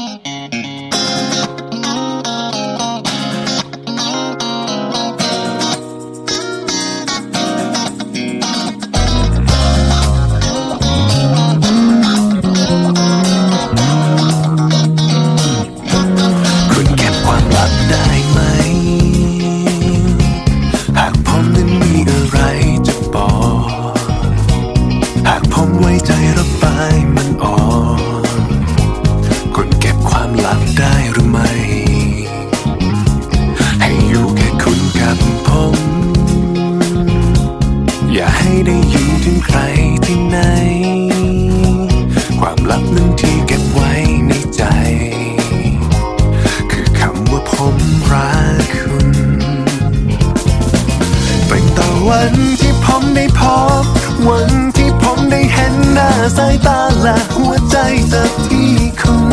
Uh-huh. ามลับได้หรือไม่ ให้อยู่แค่คุณกับผม อย่าให้ได้ยินถึงใครที่ไหน ความลับนั้นที่เก็บไว้ในใจ คือคำว่าผมรักคุณเป็นต่อวันที่ผมได้พบวันที่ผมได้เห็นหน้าสายตาและหัวใจจากที่คุณ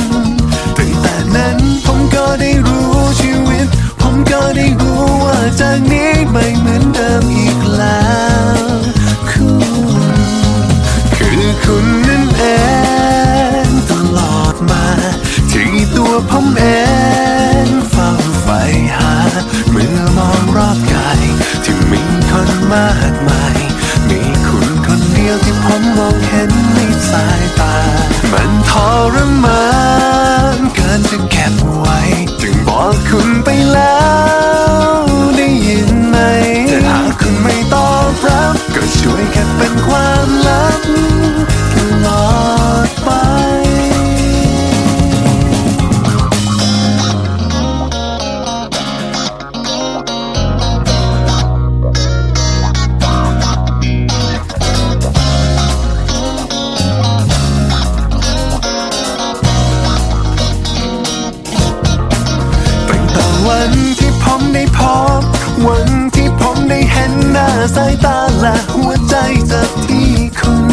วันที่ผมได้พบ วันที่ผมได้เห็นหน้าสายตาและหัวใจจากที่คุณ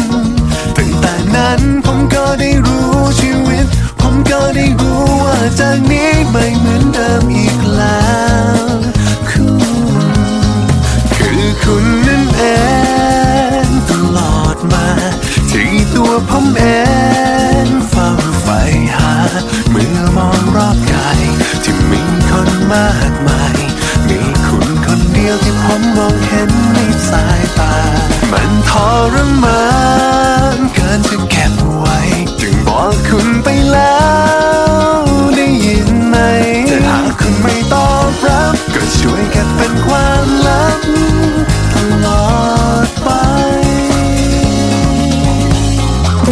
ตั้งแต่นั้นผมก็ได้รู้ชีวิต ผมก็ได้รู้ว่าจากนี้ไม่เหมือนเดิมอีกแล้วคุณคือคุณนั่นเองตลอดมา ที่ตัวผมเองเฝ้าใฝ่หาเมื่อมองรอ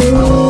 คื